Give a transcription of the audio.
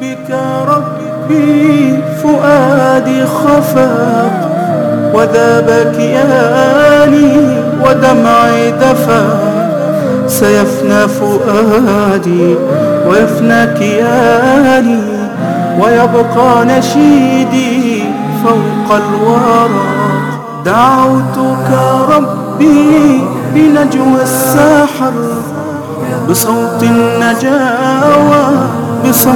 بك ربي فؤادي خفاق وذاب كياني ودمعي دفاق. سيفنى فؤادي ويفنى كياني ويبقى نشيدي فوق الورق دعوتك ربي بنجوى الساحر بصوت النجاوى بصوت